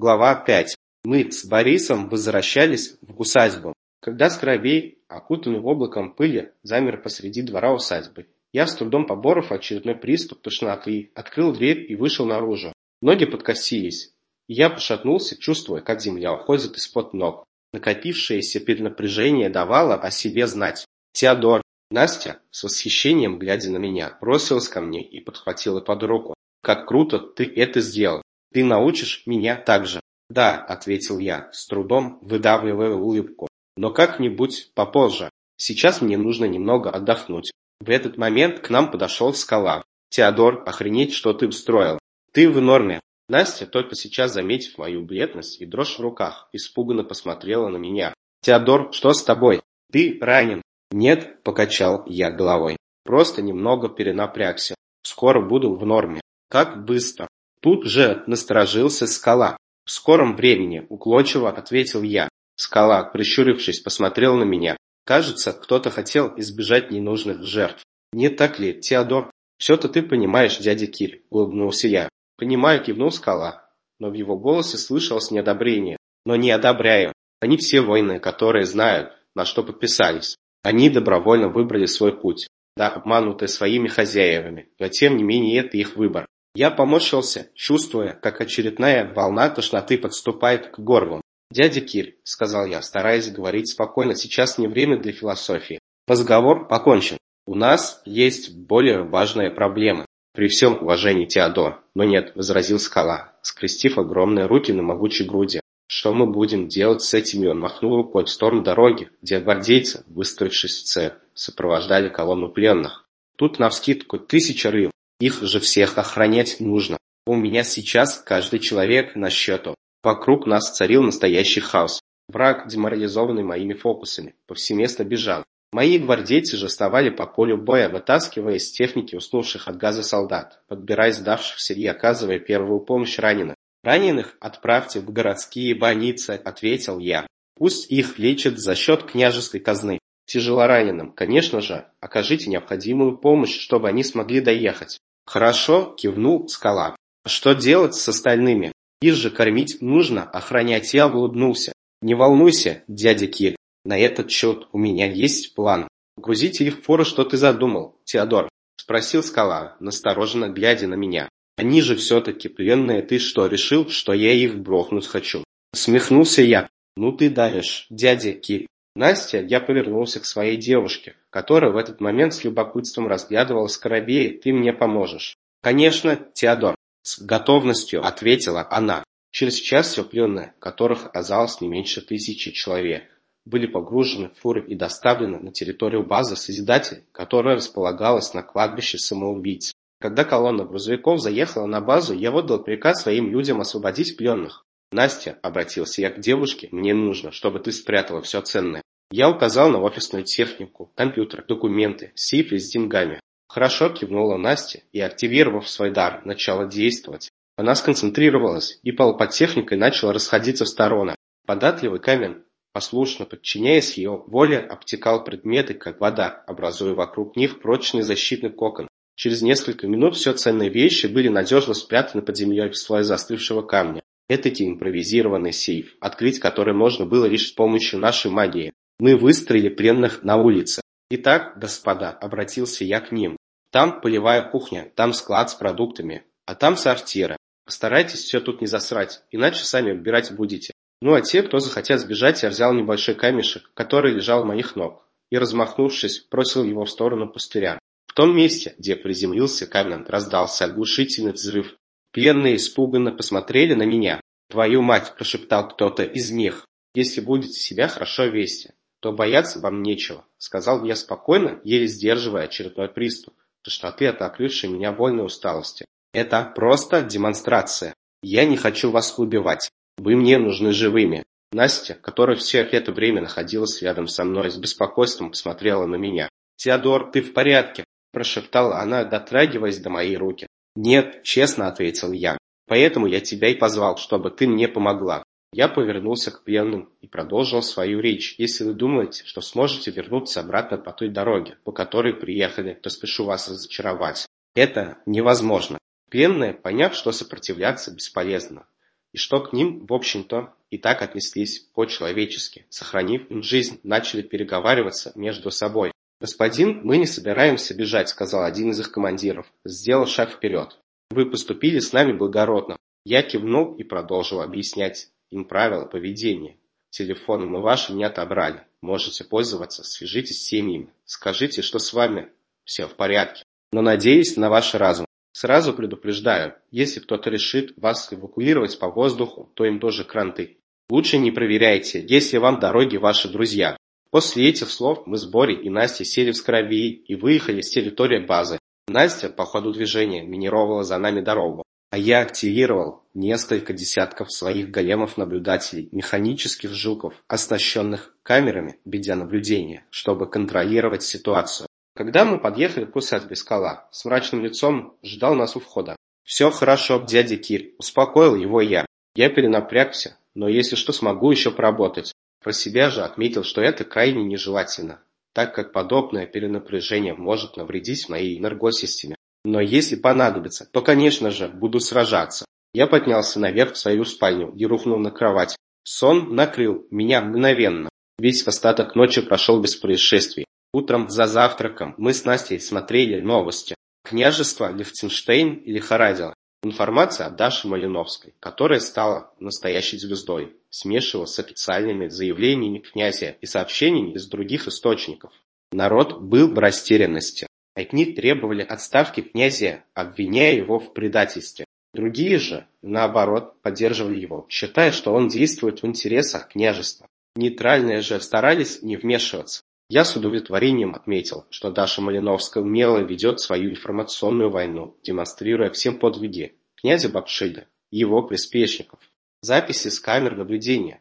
Глава 5. Мы с Борисом возвращались в усадьбу, когда Скоробей, окутанный облаком пыли, замер посреди двора усадьбы. Я, с трудом поборов очередной приступ тошноты, открыл дверь и вышел наружу. Ноги подкосились, и я пошатнулся, чувствуя, как земля уходит из-под ног. Накопившееся перенапряжение давало о себе знать. «Теодор!» Настя, с восхищением глядя на меня, бросилась ко мне и подхватила под руку. «Как круто ты это сделал! Ты научишь меня так же!» «Да», — ответил я, с трудом выдавливая улыбку. «Но как-нибудь попозже. Сейчас мне нужно немного отдохнуть». В этот момент к нам подошел скала. «Теодор, охренеть, что ты устроил! Ты в норме!» Настя, только сейчас заметив мою бледность и дрожь в руках, испуганно посмотрела на меня. «Теодор, что с тобой? Ты ранен?» «Нет», — покачал я головой. «Просто немного перенапрягся. Скоро буду в норме». «Как быстро!» Тут же насторожился скала. «В скором времени», — уклончиво ответил я. Скала, прищурившись, посмотрел на меня. Кажется, кто-то хотел избежать ненужных жертв. Не так ли, Теодор? Все-то ты понимаешь, дядя Кирь, улыбнулся я. Понимаю, кивнул скала. Но в его голосе слышалось неодобрение. Но не одобряю. Они все воины, которые знают, на что подписались. Они добровольно выбрали свой путь. Да, обманутые своими хозяевами, но тем не менее это их выбор. Я поморщился, чувствуя, как очередная волна тошноты подступает к горлу. «Дядя Кир», — сказал я, стараясь говорить спокойно, — «сейчас не время для философии. Разговор покончен. У нас есть более важная проблема. При всем уважении, Теодор. Но нет, — возразил скала, скрестив огромные руки на могучей груди. Что мы будем делать с этими? Он махнул рукой в сторону дороги, где гвардейцы, выстроившись в цепь, сопровождали колонну пленных. Тут навскидку тысяча рыл. Их же всех охранять нужно. У меня сейчас каждый человек на счету. Вокруг нас царил настоящий хаос. Враг, деморализованный моими фокусами, повсеместно бежал. Мои гвардейцы же вставали по полю боя, вытаскивая из техники уснувших от газа солдат, подбирая сдавшихся и оказывая первую помощь раненым. «Раненых отправьте в городские больницы», — ответил я. «Пусть их лечат за счет княжеской казны. Тяжелораненым, конечно же, окажите необходимую помощь, чтобы они смогли доехать. «Хорошо», – кивнул скала. «А что делать с остальными? Их же кормить нужно, охранять я улыбнулся. Не волнуйся, дядя Кир, на этот счет у меня есть план. Грузите их в фору, что ты задумал, Теодор?» – спросил скала, настороженно глядя на меня. «Они же все-таки пленные, ты что, решил, что я их брохнуть хочу?» Смехнулся я. «Ну ты даешь, дядя Кир». Настя, я повернулся к своей девушке, которая в этот момент с любопытством разглядывала скоробея, ты мне поможешь. Конечно, Теодор, с готовностью ответила она. Через час все пленные, которых оказалось не меньше тысячи человек, были погружены в фуры и доставлены на территорию базы Созидателей, которая располагалась на кладбище самоубийц. Когда колонна грузовиков заехала на базу, я отдал приказ своим людям освободить пленных. «Настя», — обратился я к девушке, — «мне нужно, чтобы ты спрятала все ценное. Я указал на офисную технику, компьютер, документы, сейфы с деньгами. Хорошо кивнула Настя и, активировав свой дар, начала действовать. Она сконцентрировалась, и пол под техникой начала расходиться в стороны. Податливый камень, послушно подчиняясь ее воле, обтекал предметы, как вода, образуя вокруг них прочный защитный кокон. Через несколько минут все ценные вещи были надежно спрятаны под землей в слое застывшего камня. Этакий импровизированный сейф, открыть который можно было лишь с помощью нашей магии. Мы выстроили пленных на улице. Итак, господа, обратился я к ним. Там полевая кухня, там склад с продуктами, а там сортиры. Постарайтесь все тут не засрать, иначе сами убирать будете. Ну а те, кто захотят сбежать, я взял небольшой камешек, который лежал у моих ног, и, размахнувшись, бросил его в сторону пустыря. В том месте, где приземлился камень, раздался оглушительный взрыв. Пленные испуганно посмотрели на меня. «Твою мать!» – прошептал кто-то из них. «Если будете себя хорошо вести, то бояться вам нечего, сказал я спокойно, еле сдерживая очередной приступ тошноты от накрывшей меня больной усталости. Это просто демонстрация. Я не хочу вас убивать. Вы мне нужны живыми. Настя, которая все это время находилась рядом со мной, с беспокойством посмотрела на меня. «Теодор, ты в порядке?» – прошептала она, дотрагиваясь до моей руки. «Нет», – честно ответил я. «Поэтому я тебя и позвал, чтобы ты мне помогла. Я повернулся к пленным и продолжил свою речь. Если вы думаете, что сможете вернуться обратно по той дороге, по которой приехали, то спешу вас разочаровать. Это невозможно. Пленные, поняв, что сопротивляться бесполезно, и что к ним, в общем-то, и так отнеслись по-человечески, сохранив им жизнь, начали переговариваться между собой. «Господин, мы не собираемся бежать», — сказал один из их командиров, сделал шаг вперед. «Вы поступили с нами благородно». Я кивнул и продолжил объяснять им правила поведения. Телефоны мы ваши не отобрали. Можете пользоваться, свяжитесь с семьями. Скажите, что с вами все в порядке. Но надеюсь на ваш разум. Сразу предупреждаю, если кто-то решит вас эвакуировать по воздуху, то им тоже кранты. Лучше не проверяйте, если вам дороги ваши друзья. После этих слов мы с Борей и Настей сели в скоробеи и выехали с территории базы. Настя по ходу движения минировала за нами дорогу, а я активировал несколько десятков своих големов-наблюдателей, механических жуков, оснащенных камерами видеонаблюдения, чтобы контролировать ситуацию. Когда мы подъехали к усадьбе Скала, с мрачным лицом ждал нас у входа. «Все хорошо, дядя Кир», – успокоил его я. Я перенапрягся, но если что, смогу еще поработать. Про себя же отметил, что это крайне нежелательно, так как подобное перенапряжение может навредить моей энергосистеме. Но если понадобится, то, конечно же, буду сражаться. Я поднялся наверх в свою спальню и рухнул на кровать. Сон накрыл меня мгновенно. Весь остаток ночи прошел без происшествий. Утром за завтраком мы с Настей смотрели новости. Княжество Лихтенштейн лихорадило. Информация о Даше Малиновской, которая стала настоящей звездой, смешивалась с официальными заявлениями князя и сообщениями из других источников. Народ был в растерянности. Одни требовали отставки князя, обвиняя его в предательстве. Другие же, наоборот, поддерживали его, считая, что он действует в интересах княжества. Нейтральные же старались не вмешиваться. Я с удовлетворением отметил, что Даша Малиновская умело ведет свою информационную войну, демонстрируя всем подвиги князя Бакшида и его приспешников. Записи с камер наблюдения,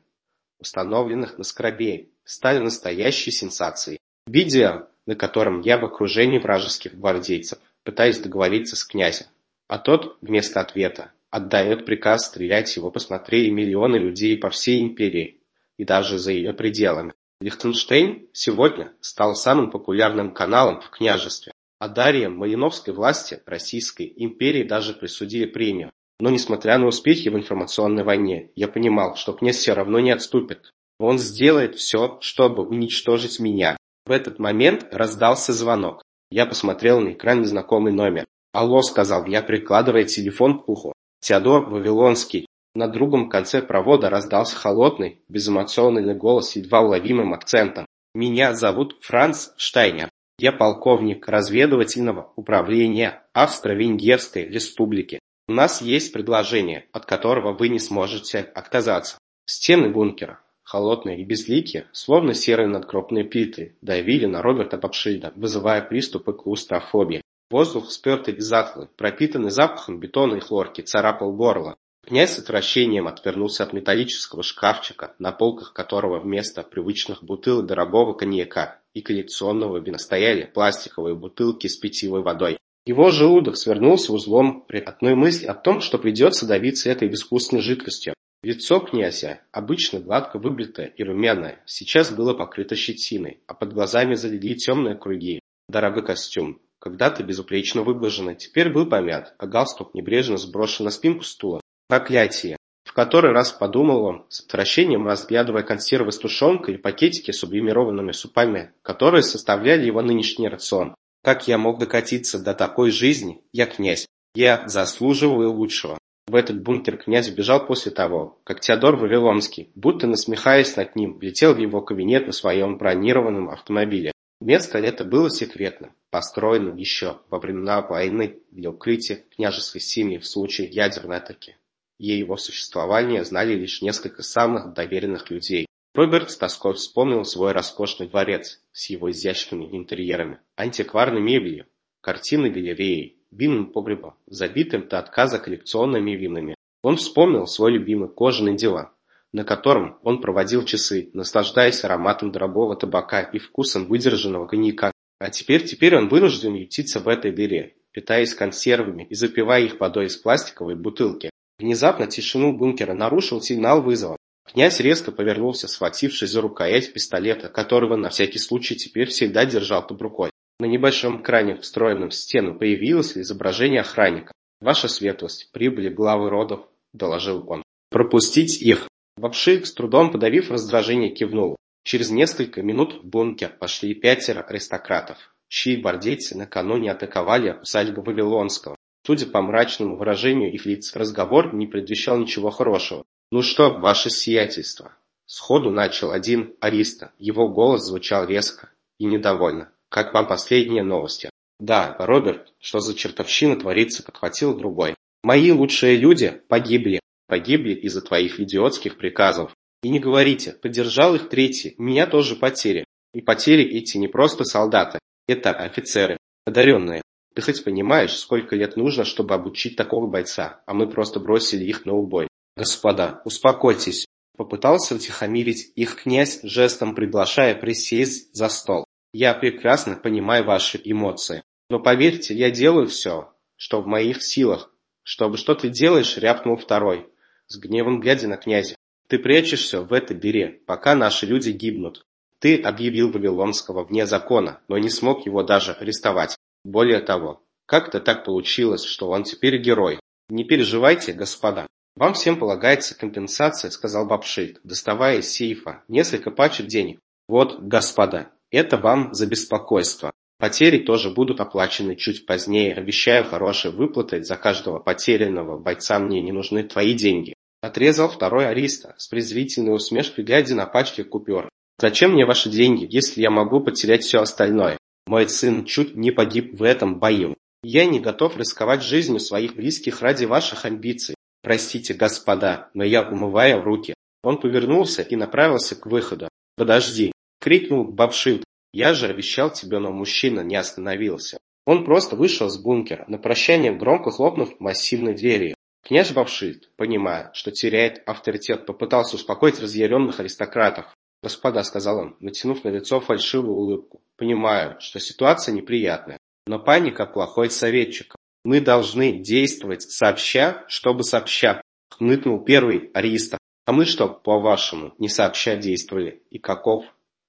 установленных на Скоробее, стали настоящей сенсацией. Видео, на котором я в окружении вражеских гвардейцев пытаюсь договориться с князем, а тот, вместо ответа, отдает приказ стрелять его посмотрели миллионы людей по всей империи и даже за ее пределами. Лихтенштейн сегодня стал самым популярным каналом в княжестве, а Дарье Малиновской власти Российской империи даже присудили премию. Но несмотря на успехи в информационной войне, я понимал, что князь все равно не отступит. Он сделает все, чтобы уничтожить меня. В этот момент раздался звонок. Я посмотрел на экран незнакомый номер. «Алло», — сказал я, прикладывая телефон к уху. «Теодор Вавилонский, на другом конце провода раздался холодный, безэмоциональный голос с едва уловимым акцентом. «Меня зовут Франц Штайнер. Я полковник разведывательного управления Австро-Венгерской республики. У нас есть предложение, от которого вы не сможете отказаться. Стены бункера, холодные и безликие, словно серые надкропные плиты, давили на Роберта Бабшильда, вызывая приступы клаустрофобии. Воздух спертый и затхлый, пропитанный запахом бетона и хлорки, царапал горло. Князь с отвращением отвернулся от металлического шкафчика, на полках которого вместо привычных бутылок дорогого коньяка и коллекционного вина стояли пластиковые бутылки с питьевой водой. Его желудок свернулся узлом при одной мысли о том, что придется давиться этой безвкусной жидкостью. Лицо князя, обычно гладко выбритое и румяное, сейчас было покрыто щетиной, а под глазами залегли темные круги. Дорогой костюм, когда-то безупречно выглаженный, теперь был помят, а галстук небрежно сброшен на спинку стула. Проклятие! В который раз подумал он, с отвращением разглядывая консервы с тушенкой и пакетики с сублимированными супами, которые составляли его нынешний рацион. Как я мог докатиться до такой жизни? Я князь. Я заслуживаю лучшего. В этот бункер князь бежал после того, как Теодор Вавилонский, будто насмехаясь над ним, влетел в его кабинет на своем бронированном автомобиле. Место это было секретным, построенным еще во времена войны для укрытия княжеской семьи в случае ядерной атаки и его существование знали лишь несколько самых доверенных людей. Роберт с тоской вспомнил свой роскошный дворец с его изящными интерьерами, антикварной мебелью, картинной галереей, винным погребом, забитым до отказа коллекционными винами. Он вспомнил свой любимый кожаный диван, на котором он проводил часы, наслаждаясь ароматом дорогого табака и вкусом выдержанного коньяка. А теперь, теперь он вынужден ютиться в этой дыре, питаясь консервами и запивая их водой из пластиковой бутылки. Внезапно тишину бункера нарушил сигнал вызова. Князь резко повернулся, схватившись за рукоять пистолета, которого на всякий случай теперь всегда держал под рукой. На небольшом экране, встроенном в стену, появилось изображение охранника. «Ваша светлость, прибыли главы родов», – доложил он. Пропустить их. Бабшик, с трудом подавив раздражение, кивнул. Через несколько минут в бункер пошли пятеро аристократов, чьи гвардейцы накануне атаковали усадьбу Вавилонского. Судя по мрачному выражению их лиц, разговор не предвещал ничего хорошего. «Ну что, ваше сиятельство?» Сходу начал один ариста. Его голос звучал резко и недовольно. «Как вам последние новости?» «Да, Роберт, что за чертовщина творится?» – подхватил другой. «Мои лучшие люди погибли. Погибли из-за твоих идиотских приказов. И не говорите, поддержал их третий, меня тоже потери. И потери эти не просто солдаты, это офицеры, одаренные. Ты хоть понимаешь, сколько лет нужно, чтобы обучить такого бойца, а мы просто бросили их на убой. Господа, успокойтесь. Попытался утихомирить их князь, жестом приглашая присесть за стол. Я прекрасно понимаю ваши эмоции. Но поверьте, я делаю все, что в моих силах. Чтобы что ты делаешь, рявкнул второй, с гневом глядя на князя. Ты прячешься в этой дыре, пока наши люди гибнут. Ты объявил Вавилонского вне закона, но не смог его даже арестовать. Более того, как-то так получилось, что он теперь герой. Не переживайте, господа. Вам всем полагается компенсация, сказал Бабшит, доставая из сейфа несколько пачек денег. Вот, господа, это вам за беспокойство. Потери тоже будут оплачены чуть позднее. Обещаю хорошие выплаты за каждого потерянного бойца. Мне не нужны твои деньги. Отрезал второй Ариста, с презрительной усмешкой глядя на пачки купюр. «Зачем мне ваши деньги, если я могу потерять все остальное? Мой сын чуть не погиб в этом бою. Я не готов рисковать жизнью своих близких ради ваших амбиций. Простите, господа, но я умываю руки». Он повернулся и направился к выходу. «Подожди!» — крикнул Бабшит. «Я же обещал тебе, но мужчина не остановился». Он просто вышел с бункера, на прощание громко хлопнув массивной дверью. Князь Бавшит, понимая, что теряет авторитет, попытался успокоить разъяренных аристократов. «Господа», — сказал он, натянув на лицо фальшивую улыбку, — «понимаю, что ситуация неприятная, но паника — плохой советчик. Мы должны действовать сообща, чтобы сообща», — хныкнул первый ариста. «А мы что, по-вашему, не сообща действовали? И каков?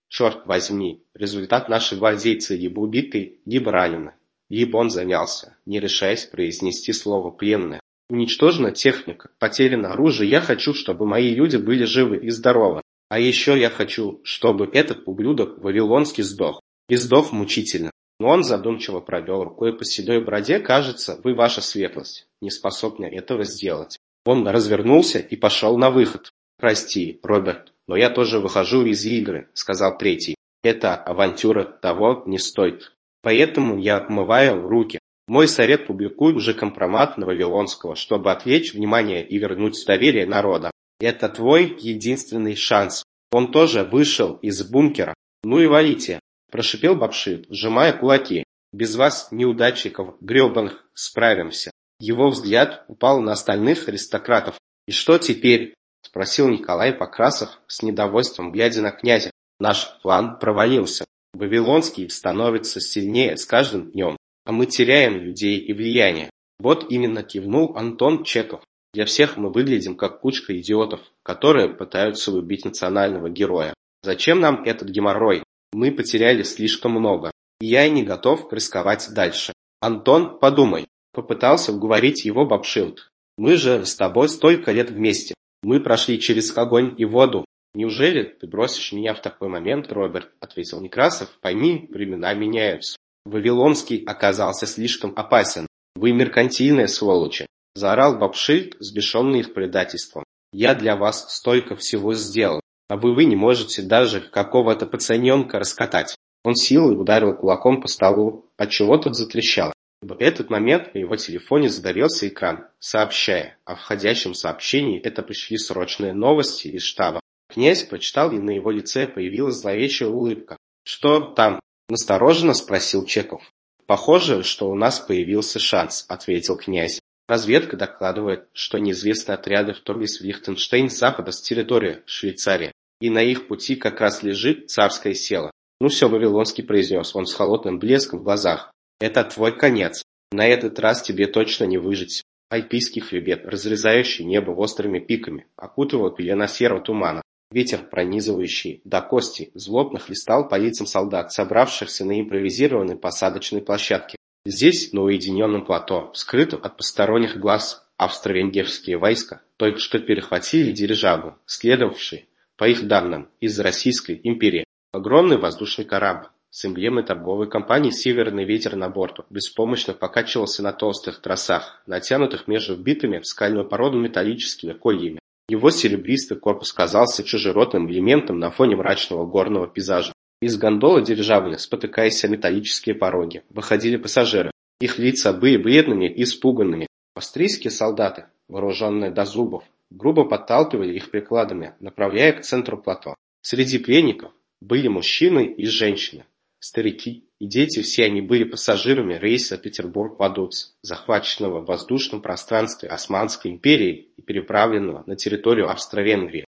Черт возьми, результат нашей гвардейцы либо убиты, либо ранены. Либо он занялся, не решаясь произнести слово «пленное». Уничтожена техника, потеряно оружие. Я хочу, чтобы мои люди были живы и здоровы. А еще я хочу, чтобы этот ублюдок Вавилонский сдох. И сдох мучительно. Но он задумчиво провел рукой по седой бороде. Кажется, вы, ваша светлость, не способны этого сделать. Он развернулся и пошел на выход. «Прости, Роберт, но я тоже выхожу из игры», — сказал третий. «Эта авантюра того не стоит. Поэтому я отмываю руки. Мой совет публикуй уже компромат на Вавилонского, чтобы отвлечь внимание и вернуть доверие народа. Это твой единственный шанс. Он тоже вышел из бункера. Ну и валите, прошипел Бабшит, сжимая кулаки. Без вас, неудачников, гребаных, справимся. Его взгляд упал на остальных аристократов. И что теперь? Спросил Николай Покрасов с недовольством, глядя на князя. Наш план провалился. Вавилонский становится сильнее с каждым днем а мы теряем людей и влияние. Вот именно кивнул Антон Чеков. Для всех мы выглядим как кучка идиотов, которые пытаются убить национального героя. Зачем нам этот геморрой? Мы потеряли слишком много. И я не готов рисковать дальше. Антон, подумай. Попытался уговорить его Бабшилд. Мы же с тобой столько лет вместе. Мы прошли через огонь и воду. Неужели ты бросишь меня в такой момент, Роберт? Ответил Некрасов. Пойми, времена меняются. Вавилонский оказался слишком опасен. Вы меркантильные сволочи, заорал Бабшильд, сбешенный их предательством. Я для вас столько всего сделал, а вы, вы не можете даже какого-то пацаненка раскатать. Он силой ударил кулаком по столу, отчего тот затрещал. В этот момент на его телефоне загорелся экран, сообщая о входящем сообщении. Это пришли срочные новости из штаба. Князь прочитал, и на его лице появилась зловещая улыбка. «Что там?» Настороженно спросил Чеков. «Похоже, что у нас появился шанс», — ответил князь. Разведка докладывает, что неизвестные отряды вторглись в Лихтенштейн с запада с территории Швейцарии, и на их пути как раз лежит царское село. «Ну все, Вавилонский», — произнес он с холодным блеском в глазах. «Это твой конец. На этот раз тебе точно не выжить». Альпийский хребет, разрезающий небо острыми пиками, окутывал пелена серого тумана. Ветер, пронизывающий до кости, злобно хлестал по лицам солдат, собравшихся на импровизированной посадочной площадке. Здесь, на уединенном плато, скрытом от посторонних глаз, Австро-венгерские войска только что перехватили дирижабль, следовавший, по их данным, из Российской империи. Огромный воздушный корабль с эмблемой торговой компании «Северный ветер» на борту беспомощно покачивался на толстых тросах, натянутых между вбитыми в скальную породу металлическими кольями. Его серебристый корпус казался чужеродным элементом на фоне мрачного горного пейзажа. Из гондолы дирижабля, спотыкаясь о металлические пороги, выходили пассажиры. Их лица были бледными и испуганными, Австрийские солдаты, вооруженные до зубов, грубо подталкивали их прикладами, направляя к центру плато. Среди пленников были мужчины и женщины, старики и дети, все они были пассажирами рейса Петербург-Вадуц, захваченного в воздушном пространстве Османской империи и переправленного на территорию Австро-Венгрии.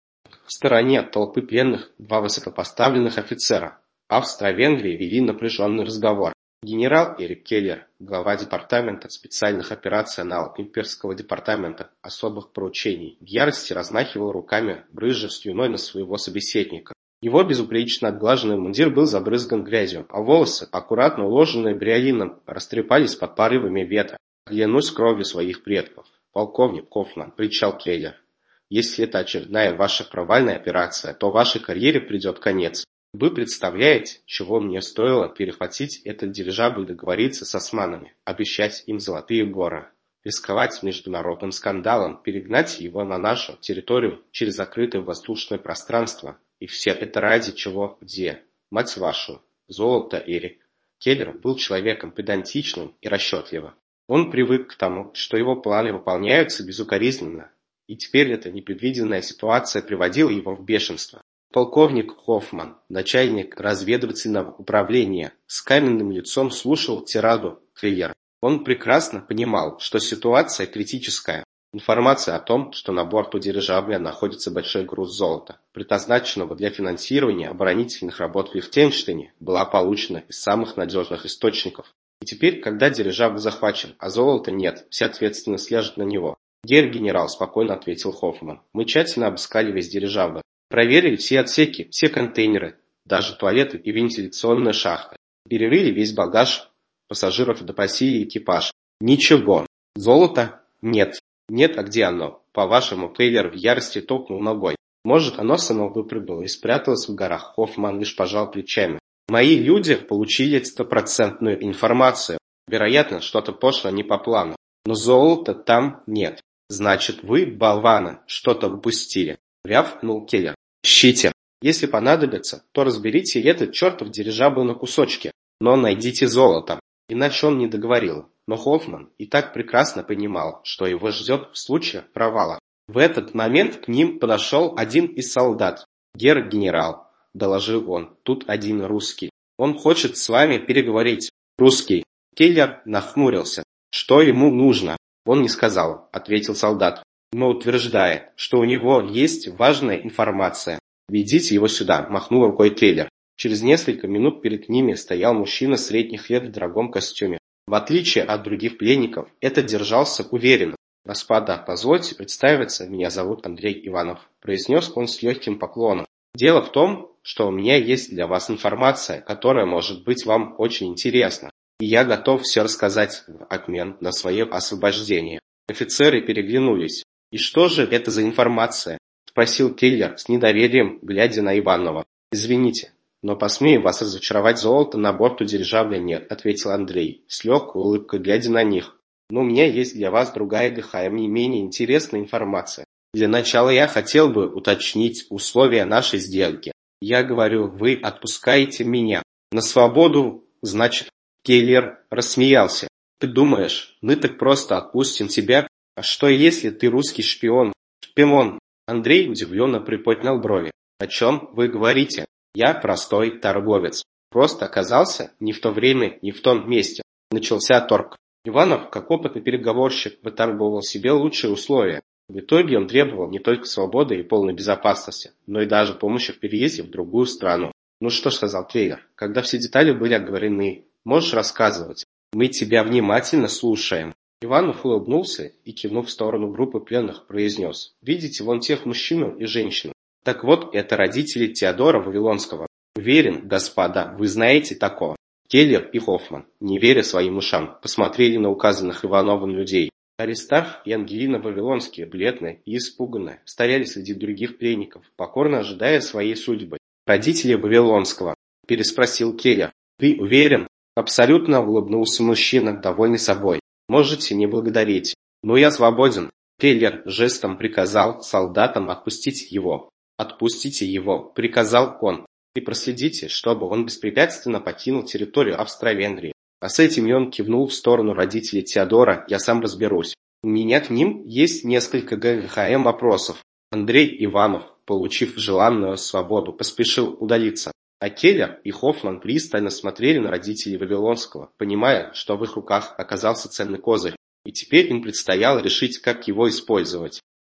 В стороне от толпы пленных два высокопоставленных офицера Австро-Венгрии вели напряженный разговор. Генерал Эрик Келлер, глава Департамента специальных операций аналог Имперского департамента особых поручений, в ярости размахивал руками, брызжа слюной на своего собеседника. Его безупречно отглаженный мундир был забрызган грязью, а волосы, аккуратно уложенные бриолином, растрепались под порывами ветра. «Клянусь кровью своих предков!» «Полковник Кофман!» – кричал Келлер. «Если это очередная ваша провальная операция, то вашей карьере придет конец. Вы представляете, чего мне стоило перехватить этот дирижабль договориться с османами, обещать им золотые горы, рисковать международным скандалом, перегнать его на нашу территорию через закрытое воздушное пространство. И все это ради чего где? Мать вашу, золото Эрик. Келлер был человеком педантичным и расчетливым. Он привык к тому, что его планы выполняются безукоризненно, и теперь эта непредвиденная ситуация приводила его в бешенство. Полковник Хоффман, начальник разведывательного управления, с каменным лицом слушал тираду Клеера. Он прекрасно понимал, что ситуация критическая. Информация о том, что на борту дирижабля находится большой груз золота, предназначенного для финансирования оборонительных работ в Лихтенштейне, была получена из самых надежных источников. И теперь, когда дирижабль захвачен, а золота нет, вся ответственность ляжет на него. «Герр генерал», – спокойно ответил Хоффман. «Мы тщательно обыскали весь дирижабль. Проверили все отсеки, все контейнеры, даже туалеты и вентиляционные шахты. Перерыли весь багаж пассажиров допросили экипаж. Ничего. Золота? Нет. Нет, а где оно? По-вашему, Тейлер в ярости топнул ногой. Может, оно само выпрыгнуло и спряталось в горах. Хоффман лишь пожал плечами. Мои люди получили стопроцентную информацию. Вероятно, что-то пошло не по плану. Но золота там нет. Значит, вы, болваны, что-то упустили. Рявкнул Келлер. Ищите. Если понадобится, то разберите этот чертов дирижабль на кусочки, но найдите золото. Иначе он не договорил. Но Хоффман и так прекрасно понимал, что его ждет в случае провала. В этот момент к ним подошел один из солдат. «Гер генерал», – доложил он, – «тут один русский. Он хочет с вами переговорить». «Русский». Келлер нахмурился. «Что ему нужно?» «Он не сказал», – ответил солдат но утверждает, что у него есть важная информация. «Ведите его сюда», – махнул рукой Тейлер. Через несколько минут перед ними стоял мужчина средних лет в дорогом костюме. В отличие от других пленников, этот держался уверенно. «Господа, позвольте представиться, меня зовут Андрей Иванов», – произнес он с легким поклоном. «Дело в том, что у меня есть для вас информация, которая может быть вам очень интересна, и я готов все рассказать в обмен на свое освобождение». Офицеры переглянулись. «И что же это за информация?» – спросил Келлер с недоверием, глядя на Иванова. «Извините, но посмею вас разочаровать, золота на борту дирижабля нет», – ответил Андрей, с легкой улыбкой глядя на них. «Но у меня есть для вас другая лихая, не менее интересная информация. Для начала я хотел бы уточнить условия нашей сделки. Я говорю, вы отпускаете меня. На свободу, значит, Келлер рассмеялся. Ты думаешь, мы так просто отпустим тебя «А что если ты русский шпион?» «Шпион!» Андрей удивленно приподнял брови. «О чем вы говорите? Я простой торговец. Просто оказался не в то время, не в том месте». Начался торг. Иванов, как опытный переговорщик, выторговал себе лучшие условия. В итоге он требовал не только свободы и полной безопасности, но и даже помощи в переезде в другую страну. «Ну что ж», — сказал Твейгер, — «когда все детали были оговорены, можешь рассказывать. Мы тебя внимательно слушаем». Иванов улыбнулся и, кивнув в сторону группы пленных, произнес: «Видите вон тех мужчину и женщину? Так вот, это родители Теодора Вавилонского. Уверен, господа, вы знаете такого». Келлер и Хоффман, не веря своим ушам, посмотрели на указанных Ивановым людей. Аристарх и Ангелина Вавилонские, бледные и испуганные, стояли среди других пленников, покорно ожидая своей судьбы. «Родители Вавилонского?» – переспросил Келлер. «Ты уверен?» Абсолютно улыбнулся мужчина, довольный собой. «Можете не благодарить. Но я свободен». Келлер жестом приказал солдатам отпустить его. «Отпустите его», – приказал он. «И проследите, чтобы он беспрепятственно покинул территорию Австро-Венгрии. А с этим он кивнул в сторону родителей Теодора, я сам разберусь. У меня к ним есть несколько ГХМ вопросов. Андрей Иванов, получив желанную свободу, поспешил удалиться. А Келлер и Хоффман пристально смотрели на родителей Вавилонского, понимая, что в их руках оказался ценный козырь, и теперь им предстояло решить, как его использовать.